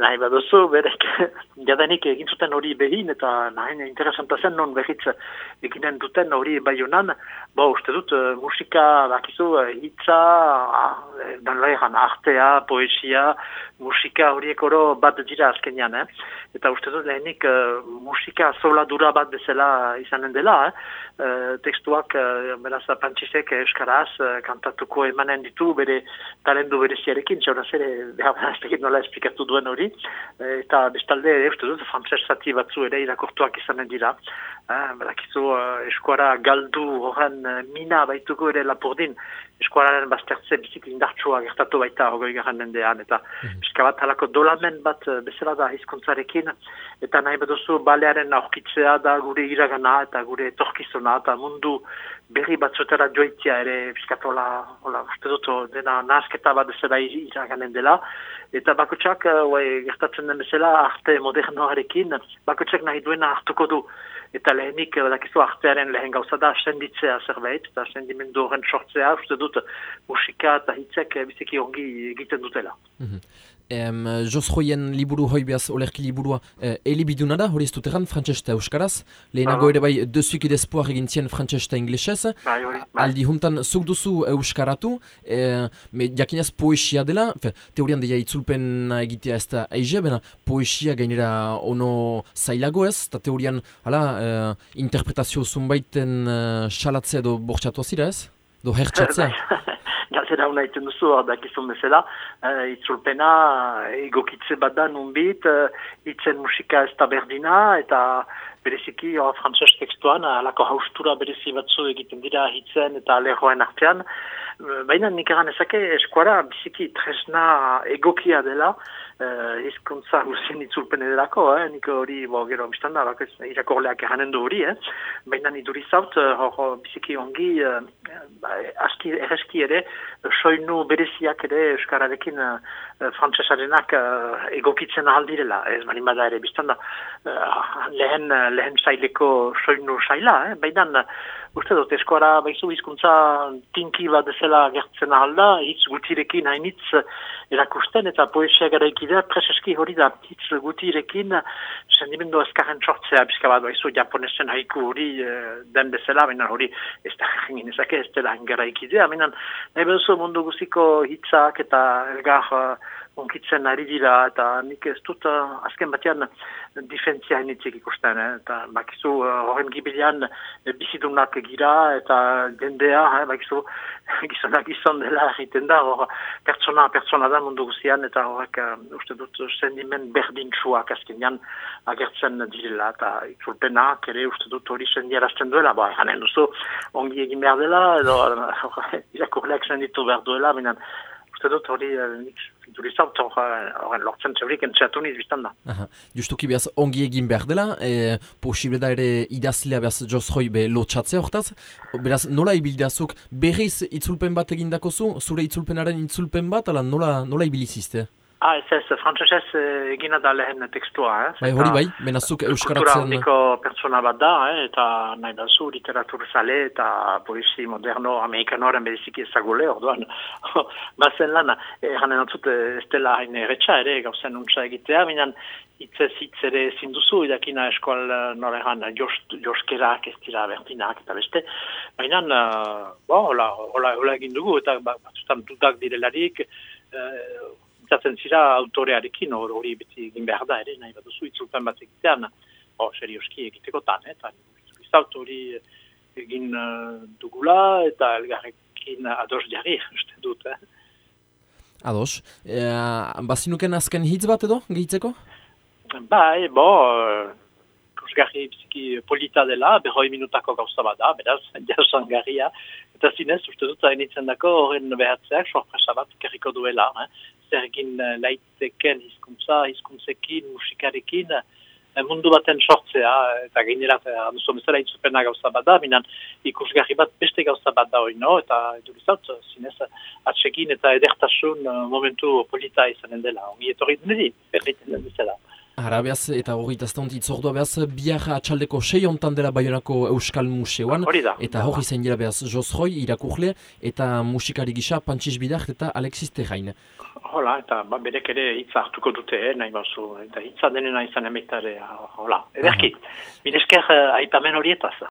nahi baduzu, berek, jadanik egin zuten hori behin, eta nahi interesanta zen non behitz eginen duten hori bai honan, bo, uste dut, uh, musika, bakizu, uh, hitza, uh, dan artea, poesia, musika horiek oro bat dira azkenean, eh? eta uste dut lehenik uh, musika zola dura bat bezala izanen dela, eh? uh, tekstuak, uh, beraz, pantxisek euskaraz, uh, kantatuko emanen ditu, bere talendu bereziarekin, txaura zere, behar nola esplikatu duen hori, eta bestalde, uste dut, frantzes zati batzu ere irakortuak izanen dira, eh? berakizu uh, eskuara galdu horren uh, mina baituko ere lapurdin, eskuararen baztertze bizik indartsua gertatu baita hogei garen dendean, eta mm bat halako dolamen bat bezala da hizkuntzarekin, eta nahi baduzu balearen aurkitzea da gure iragana eta gure etorkizuna, eta mundu berri batzutera joitzia ere piskatola, hola, uste dut, dena nazketa bat bezala iraganen dela, eta bakotsak, uh, gertatzen den bezala, arte modernoarekin, bakotsak nahi duena hartuko du, eta lehenik eh, dakizu artearen lehen gauza da senditzea zerbait, eta sendimendu horren sortzea, uste dut musika eta hitzek eh, biziki ongi egiten dutela. Mm Em, Jos Joien liburu hoi behaz, olerki liburua, eh, elibiduna da, hori ez dut egan, eta euskaraz. Lehenago ere bai, dezuik edespoar egin zien frantxez eta inglesez. Bai, bai. Aldi juntan, zuk duzu euskaratu, eh, me jakinaz poesia dela, fe, teorian deia itzulpen egitea ez da eize, bena poesia gainera ono zailago ez, eta teorian, hala, eh, interpretazio zunbaiten uh, salatzea edo bortxatu azira ez? Do hertxatzea? Gazera hona iten duzu, dakizun bezala, uh, itzulpena egokitze bat da nunbit, uh, itzen musika ez da berdina, eta bereziki oh, frantzes tekstuan, alako haustura berezi batzu egiten dira hitzen eta lehoen artean, baina nik egan ezake eskuara biziki tresna egokia dela, uh, izkuntza guzien itzulpen edelako, eh? nik hori, bo, gero, biztan da, bak, irakorleak eranen du hori, eh? baina niduri zaut, uh, hor, biziki ongi, uh, ba, aski, erreski ere, soinu bereziak ere euskararekin frantzesarenak uh, egokitzen aldirela, ez mani bada ere, biztan da, uh, lehen, lehen saileko soinu saila, eh? baina, Uste dut, eskoara baizu hizkuntza tinki bat dezela gertzen ahalda, hitz gutirekin hainitz erakusten eta poesia gara ikidea, preseski hori da hitz gutirekin sendimendu ezkaren txortzea, bizka bat baizu japonesen haiku hori eh, den bezala, baina hori ez da jengin ezake ez dela gara ikidea, baina nahi behuzu mundu guziko hitzak eta elgar onkitzen ari dira, eta nik ez dut uh, azken batean difentzia hainitzik ikusten, eh? eta bakizu uh, horren gibilean uh, bizidunak gira, eta dendea, eh? bakizu gizonak gizon dela egiten da, hor pertsona, pertsona da mundu guzian, eta horrek uh, uste dut sendimen berdintxuak azkenean agertzen direla, eta itzulpenak ere uste dut hori sendierazten duela, ba, janen duzu ongi egin behar dela, edo irakurleak senditu behar duela, minan, uste dut hori Durizat, horren lortzen zeurik entzeatu niz biztan da. Justuki behaz, ongi egin behar dela, e, posible da ere idazlea behaz jozroi be lotxatzea hortaz. Beraz, nola ibildeazuk berriz itzulpen bat egindako zu, zure itzulpenaren itzulpen bat, ala nola, nola ibilizizte? Ah, ez ez, frantzesez egina da lehen tekstua, eh? Bai, hori bai, menazuk euskaratzen... Kultura pertsona bat da, eh? eta nahi da zu, literatur zale, eta poesi moderno amerikanoaren bedezik ezagule, orduan, bazen lan, eranen antzut ez dela hain erretxa ere, gauzen untsa egitea, minan hitzez hitz ere zinduzu, idakina eskual noregan joskerak ez dira bertinak eta beste, baina, uh, bo, hola, hola, hola egin dugu, eta batzutan dudak direlarik, uh, itzatzen zira autorearekin hori beti egin behar da ere, nahi bat duzu itzulpen bat egitean, oh, serioski egiteko tan, eh, eta izaut hori egin uh, dugula eta elgarrekin ados jarri, uste dut. Eh. Ados, e, bazinuken azken hitz bat edo, gehitzeko? Bai, bo, ikusgarri biziki polita dela, berroi minutako gauza bat da, beraz, jasangarria. Eta zinez, uste dut zainitzen dako horren behatzeak, sorpresa bat kerriko duela. Eh? Zergin uh, laiteken hizkuntza, hizkuntzekin, musikarekin, uh, mundu baten sortzea, eta gainerat, uh, anuzo bezala itzupena gauza bat da, minan ikusgarri bat beste gauza bat da hori, no? Eta edulizat, zinez, atsekin eta edertasun momentu polita izanen dela. Ongi etorri denedi, berriten den bezala. Ara, behaz, eta hori daztant itzordua behaz, bihar atxaldeko sei ontan dela Bayonako Euskal Museoan. Hori da. Eta hori zain dira behaz, Josroi, irakurle, eta musikari gisa, Pantsiz Bidart eta Alexis Terrain. Hola, eta ba, berek ere hitza hartuko dute, eh, nahi bazu, eta hitza denena izan emetare, hola, ederki. Minesker, uh, aipamen horietaz.